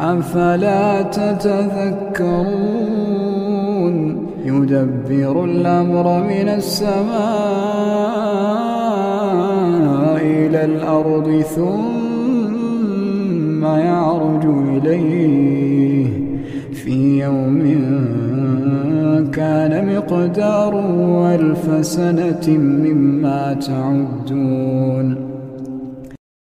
أفلا تتذكرون؟ يدبر الأمر من السماء إلى الأرض ثم يعرج إليه. في يوم كان مقداره ألف سنة مما تعدون.